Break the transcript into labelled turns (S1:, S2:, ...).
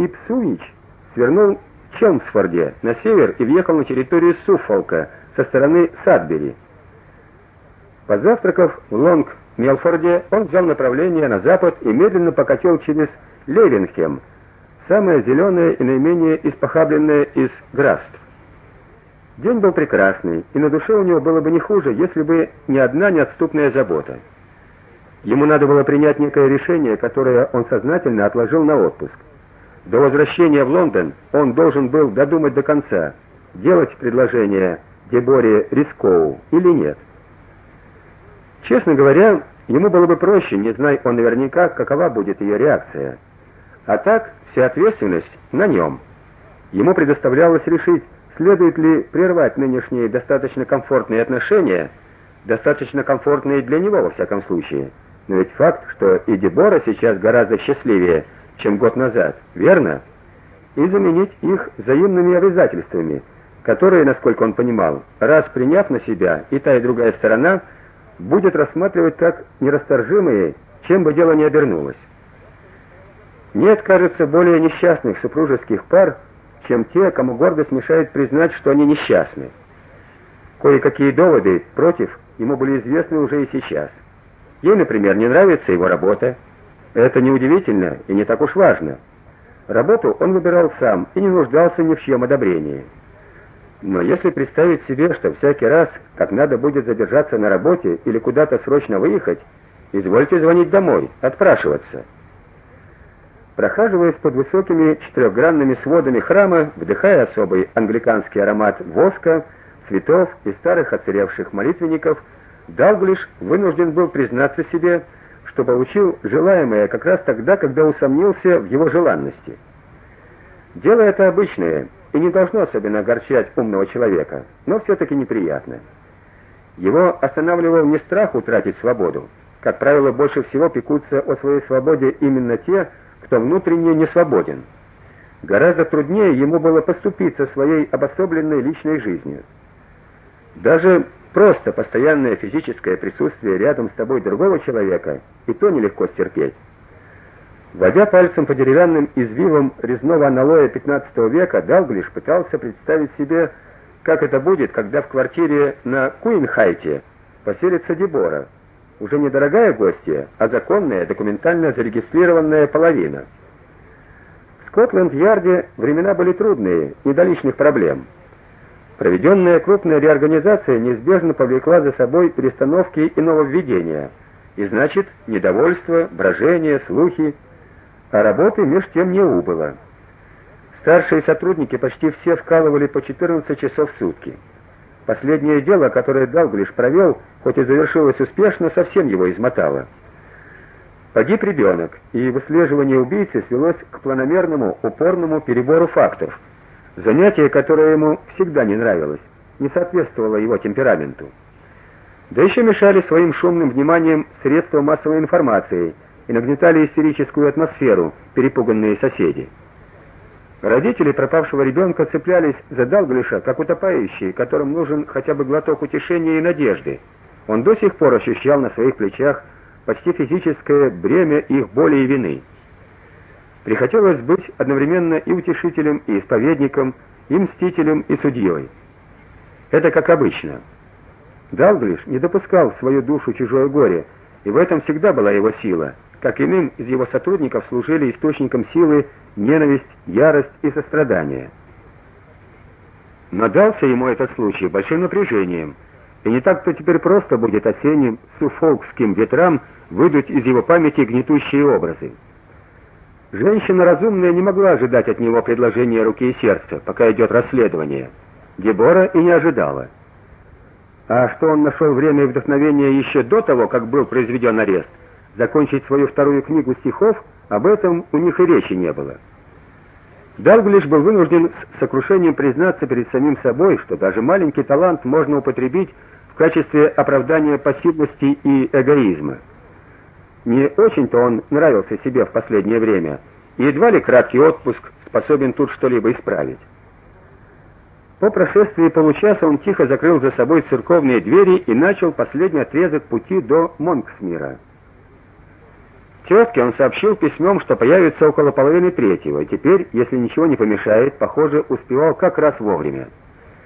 S1: Ипсуич свернул в Челмсфорде на север и въехал на территорию Суффолка со стороны Садбери. Позавтракав в Лонг-Мелфорде, он взял направление на запад и медленно покатил через Левенхем, самое зеленое и наименее испохабленное из графств. День был прекрасный, и на душе у него было бы не хуже, если бы не одна неотступная забота. Ему надо было принять некое решение, которое он сознательно отложил на отпуск. До возвращения в Лондон он должен был додумать до конца, делать предложение Деборе Рискоу или нет. Честно говоря, ему было бы проще, не зная он наверняка, какова будет ее реакция. А так вся ответственность на нем. Ему предоставлялось решить, следует ли прервать нынешние достаточно комфортные отношения, достаточно комфортные для него во всяком случае. Но ведь факт, что и Дебора сейчас гораздо счастливее, чем год назад, верно? И заменить их взаимными обязательствами, которые, насколько он понимал, раз приняв на себя, и та и другая сторона будет рассматривать как нерасторжимые, чем бы дело ни обернулось. Нет, кажется, более несчастных супружеских пар, чем те, кому гордость мешает признать, что они несчастны. Кое-какие доводы против ему были известны уже и сейчас. Ей, например, не нравится его работа. Это неудивительно и не так уж важно. Работу он выбирал сам и не нуждался ни в чьем одобрении. Но если представить себе, что всякий раз, как надо будет задержаться на работе или куда-то срочно выехать, извольте звонить домой, отпрашиваться. Прохаживаясь под высокими четырехгранными сводами храма, вдыхая особый англиканский аромат воска, цветов и старых оцаревших молитвенников, Далглиш вынужден был признаться себе, что получил желаемое как раз тогда, когда усомнился в его желанности. Дело это обычное и не должно особенно огорчать умного человека, но все таки неприятно. Его останавливал не страх утратить свободу. Как правило, больше всего пекутся о своей свободе именно те, кто внутренне не свободен. Гораздо труднее ему было поступиться своей обособленной личной жизнью. Даже просто постоянное физическое присутствие рядом с тобой другого человека и то нелегко стерпеть. Водя пальцем по деревянным извивам резного аналоя XV века, Далглиш пытался представить себе, как это будет, когда в квартире на Куинхайте поселится Дебора, уже не дорогая гостья, а законная, документально зарегистрированная половина. В Скотланд-Ярде времена были трудные, не до лишних проблем. Проведенная крупная реорганизация неизбежно повлекла за собой перестановки и нововведения, и значит, недовольство, брожение, слухи, а работы меж тем не убыло. Старшие сотрудники почти все вкалывали по 14 часов в сутки. Последнее дело, которое Далглиш провел, хоть и завершилось успешно, совсем его измотало. Погиб ребенок, и выслеживание убийцы свелось к планомерному, упорному перебору фактов – Занятие, которое ему всегда не нравилось, не соответствовало его темпераменту. Да еще мешали своим шумным вниманием средства массовой информации и нагнетали истерическую атмосферу перепуганные соседи. Родители пропавшего ребенка цеплялись за Далглиша, как утопающие, которым нужен хотя бы глоток утешения и надежды. Он до сих пор ощущал на своих плечах почти физическое бремя их боли и вины. Прихотелось быть одновременно и утешителем, и исповедником, и мстителем, и судьей. Это как обычно. Далглиш не допускал в свою душу чужое горе, и в этом всегда была его сила. Как иным из его сотрудников служили источником силы ненависть, ярость и сострадание. Но дался ему этот случай большим напряжением, и не так-то теперь просто будет осенним суфолкским ветрам выдуть из его памяти гнетущие образы. Женщина разумная не могла ожидать от него предложения руки и сердца, пока идет расследование. Дебора и не ожидала. А что он нашел время и вдохновение еще до того, как был произведен арест, закончить свою вторую книгу стихов, об этом у них и речи не было. Далглиш был вынужден с сокрушением признаться перед самим собой, что даже маленький талант можно употребить в качестве оправдания пассивности и эгоизма. Не очень-то он нравился себе в последнее время, едва ли краткий отпуск способен тут что-либо исправить. По прошествии получаса он тихо закрыл за собой церковные двери и начал последний отрезок пути до Монксмира. Тетке он сообщил письмом, что появится около половины третьего, и теперь, если ничего не помешает, похоже, успевал как раз вовремя.